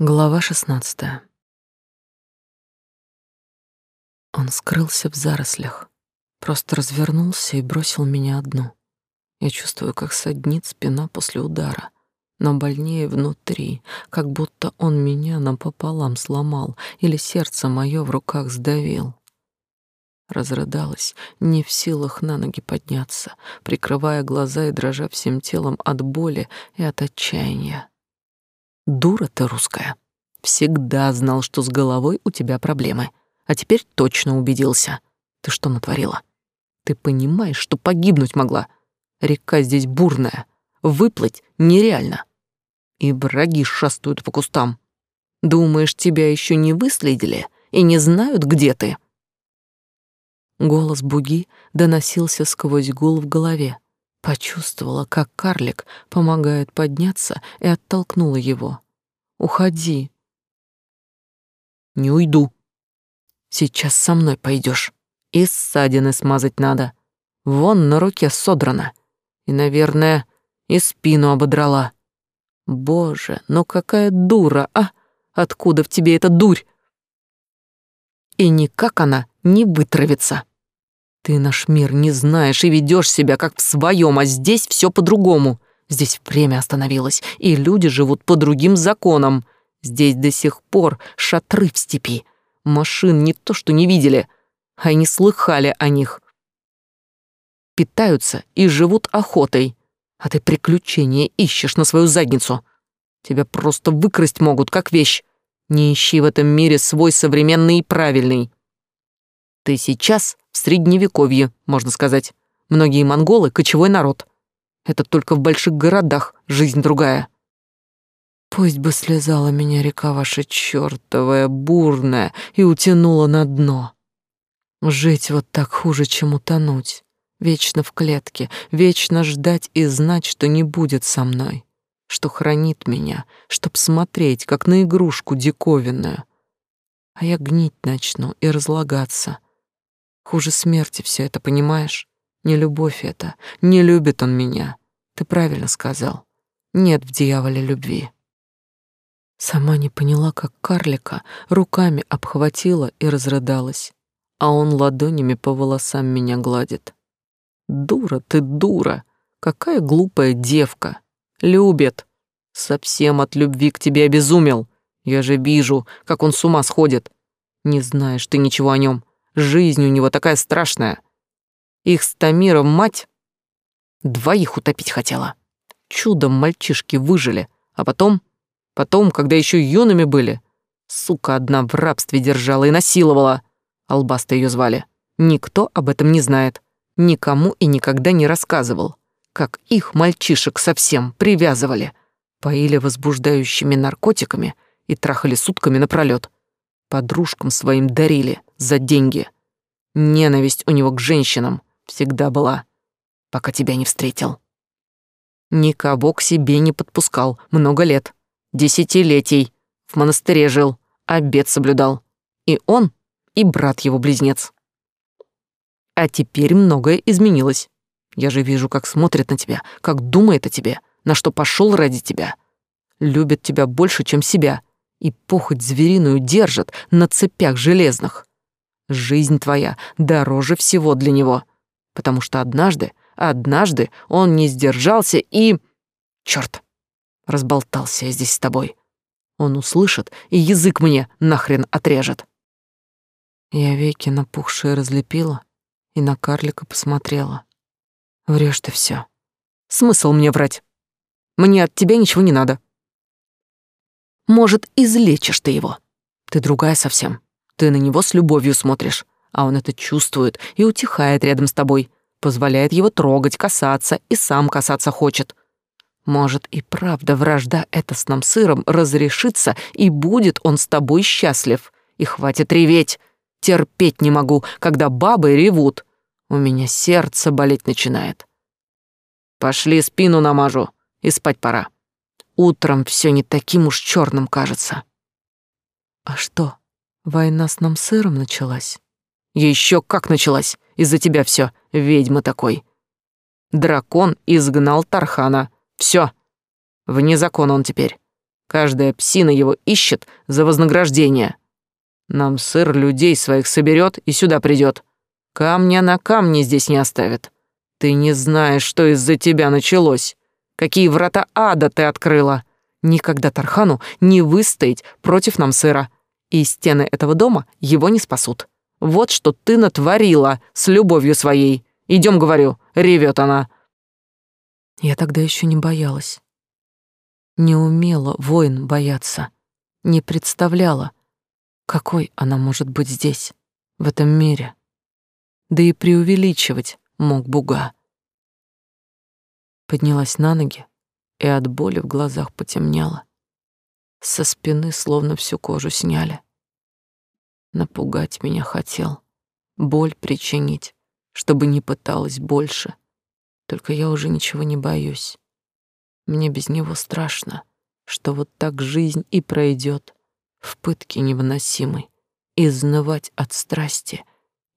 Глава шестнадцатая. Он скрылся в зарослях, просто развернулся и бросил меня одну. Я чувствую, как саднит спина после удара, но больнее внутри, как будто он меня напополам сломал или сердце мое в руках сдавил. Разрыдалась, не в силах на ноги подняться, прикрывая глаза и дрожа всем телом от боли и от отчаяния. Дура ты русская. Всегда знал, что с головой у тебя проблемы. А теперь точно убедился. Ты что натворила? Ты понимаешь, что погибнуть могла? Река здесь бурная. Выплыть нереально. И враги шастают по кустам. Думаешь, тебя еще не выследили и не знают, где ты?» Голос Буги доносился сквозь гул в голове. Почувствовала, как карлик помогает подняться и оттолкнула его. «Уходи». «Не уйду. Сейчас со мной пойдешь. И ссадины смазать надо. Вон на руке содрано. И, наверное, и спину ободрала. Боже, ну какая дура, а? Откуда в тебе эта дурь? И никак она не вытравится. Ты наш мир не знаешь и ведешь себя как в своем, а здесь все по-другому. Здесь время остановилось, и люди живут по другим законам. Здесь до сих пор шатры в степи. Машин не то что не видели, а и не слыхали о них. Питаются и живут охотой. А ты приключения ищешь на свою задницу. Тебя просто выкрасть могут, как вещь. Не ищи в этом мире свой современный и правильный. Ты сейчас в средневековье, можно сказать. Многие монголы — кочевой народ. Это только в больших городах жизнь другая. Пусть бы слезала меня река ваша чёртовая, бурная, и утянула на дно. Жить вот так хуже, чем утонуть. Вечно в клетке, вечно ждать и знать, что не будет со мной, что хранит меня, чтоб смотреть, как на игрушку диковинную. А я гнить начну и разлагаться, Хуже смерти все это, понимаешь? Не любовь это, не любит он меня. Ты правильно сказал. Нет в дьяволе любви. Сама не поняла, как карлика руками обхватила и разрыдалась, а он ладонями по волосам меня гладит. Дура ты, дура! Какая глупая девка! Любит! Совсем от любви к тебе обезумел. Я же вижу, как он с ума сходит. Не знаешь ты ничего о нем. Жизнь у него такая страшная. Их с Тамиром мать двоих утопить хотела. Чудом мальчишки выжили, а потом, потом, когда еще юными были, сука одна в рабстве держала и насиловала. Албаста ее звали. Никто об этом не знает. Никому и никогда не рассказывал. Как их мальчишек совсем привязывали. Поили возбуждающими наркотиками и трахали сутками напролёт. Подружкам своим дарили за деньги. Ненависть у него к женщинам всегда была, пока тебя не встретил. Никого к себе не подпускал много лет. Десятилетий. В монастыре жил, обед соблюдал. И он, и брат его близнец. А теперь многое изменилось. Я же вижу, как смотрит на тебя, как думает о тебе, на что пошел ради тебя. Любит тебя больше, чем себя, и похоть звериную держит на цепях железных. Жизнь твоя дороже всего для него, потому что однажды, однажды он не сдержался и... Чёрт, разболтался я здесь с тобой. Он услышит и язык мне нахрен отрежет. Я веки напухшие разлепила и на карлика посмотрела. Врешь ты все. Смысл мне врать? Мне от тебя ничего не надо. Может, излечишь ты его. Ты другая совсем. Ты на него с любовью смотришь, а он это чувствует и утихает рядом с тобой, позволяет его трогать, касаться и сам касаться хочет. Может, и правда вражда эта с нам сыром разрешится, и будет он с тобой счастлив. И хватит реветь. Терпеть не могу, когда бабы ревут. У меня сердце болеть начинает. Пошли спину намажу, и спать пора. Утром все не таким уж черным кажется. А что, война с нам сыром началась? Еще как началась. Из-за тебя все, ведьма такой. Дракон изгнал Тархана. Все. Вне закона он теперь. Каждая псина его ищет за вознаграждение. Нам сыр людей своих соберет и сюда придет. Камня на камне здесь не оставит. Ты не знаешь, что из-за тебя началось. Какие врата ада ты открыла. Никогда Тархану не выстоять против нам сыра. И стены этого дома его не спасут. Вот что ты натворила с любовью своей. Идем, говорю, ревет она. Я тогда еще не боялась. Не умела воин бояться. Не представляла, какой она может быть здесь, в этом мире. Да и преувеличивать мог Буга. Поднялась на ноги и от боли в глазах потемнело. Со спины словно всю кожу сняли. Напугать меня хотел, боль причинить, чтобы не пыталась больше. Только я уже ничего не боюсь. Мне без него страшно, что вот так жизнь и пройдет в пытке невыносимой, изнывать от страсти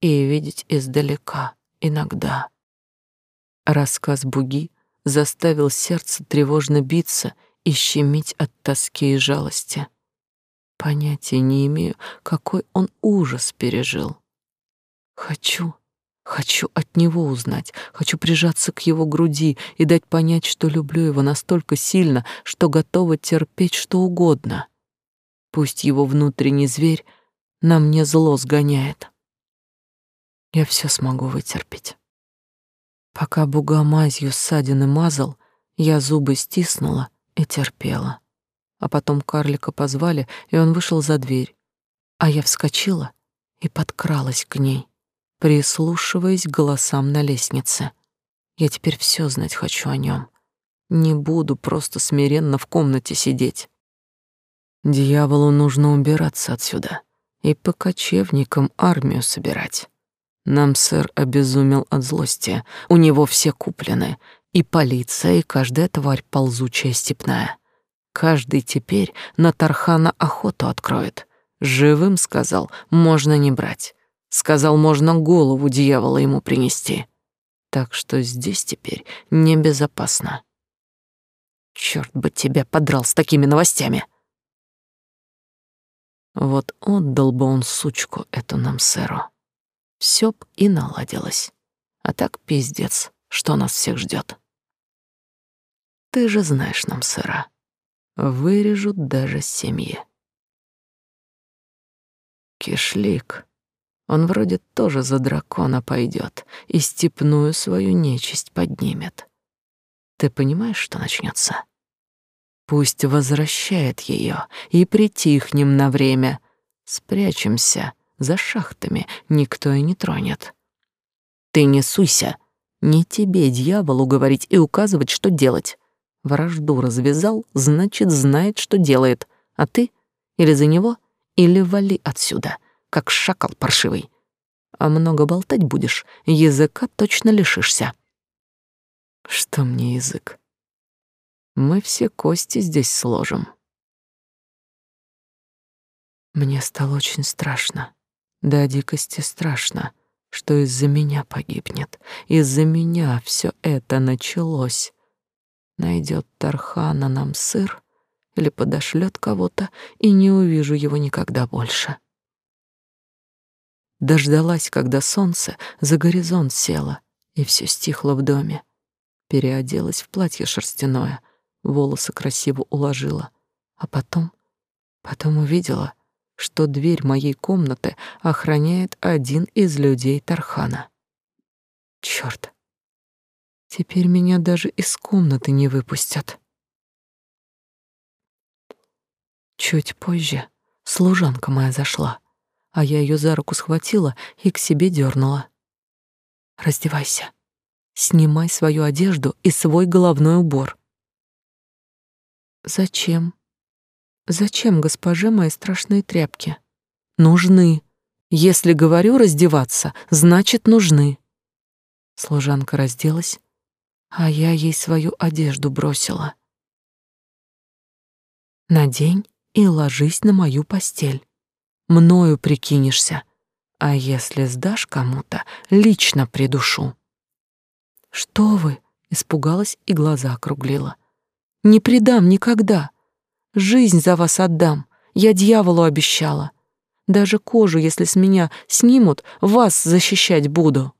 и видеть издалека иногда. Рассказ Буги заставил сердце тревожно биться и щемить от тоски и жалости. Понятия не имею, какой он ужас пережил. Хочу, хочу от него узнать, хочу прижаться к его груди и дать понять, что люблю его настолько сильно, что готова терпеть что угодно. Пусть его внутренний зверь на мне зло сгоняет. Я все смогу вытерпеть. Пока буга мазью ссадины мазал, я зубы стиснула и терпела. А потом карлика позвали, и он вышел за дверь. А я вскочила и подкралась к ней, прислушиваясь к голосам на лестнице. Я теперь все знать хочу о нем. Не буду просто смиренно в комнате сидеть. Дьяволу нужно убираться отсюда и по кочевникам армию собирать. Нам сэр обезумел от злости. У него все куплены. И полиция, и каждая тварь ползучая степная. Каждый теперь на Тархана охоту откроет. Живым, сказал, можно не брать. Сказал, можно голову дьявола ему принести. Так что здесь теперь небезопасно. Черт бы тебя подрал с такими новостями. Вот отдал бы он сучку эту нам сэру все б и наладилось. А так пиздец, что нас всех ждет. Ты же знаешь нам, сыра, вырежут даже семьи. Кишлик, он вроде тоже за дракона пойдет и степную свою нечисть поднимет. Ты понимаешь, что начнется? Пусть возвращает ее и притихнем на время. Спрячемся — за шахтами никто и не тронет. Ты не суйся. Не тебе, дьяволу, говорить и указывать, что делать. Вражду развязал, значит, знает, что делает. А ты или за него, или вали отсюда, как шакал паршивый. А много болтать будешь, языка точно лишишься. Что мне язык? Мы все кости здесь сложим. Мне стало очень страшно. До дикости страшно, что из-за меня погибнет. Из-за меня все это началось. Найдет Тархана нам сыр или подошлет кого-то, и не увижу его никогда больше. Дождалась, когда солнце за горизонт село, и все стихло в доме. Переоделась в платье шерстяное, волосы красиво уложила, а потом, потом увидела — что дверь моей комнаты охраняет один из людей Тархана. Чёрт. Теперь меня даже из комнаты не выпустят. Чуть позже служанка моя зашла, а я ее за руку схватила и к себе дернула. Раздевайся. Снимай свою одежду и свой головной убор. Зачем? Зачем госпоже мои страшные тряпки? Нужны. Если говорю раздеваться, значит нужны. Служанка разделась, а я ей свою одежду бросила. Надень и ложись на мою постель. Мною прикинешься, а если сдашь кому-то, лично придушу. Что вы? Испугалась и глаза округлила. Не предам никогда. Жизнь за вас отдам. Я дьяволу обещала. Даже кожу, если с меня снимут, вас защищать буду.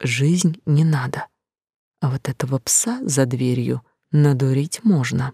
Жизнь не надо. А вот этого пса за дверью надурить можно.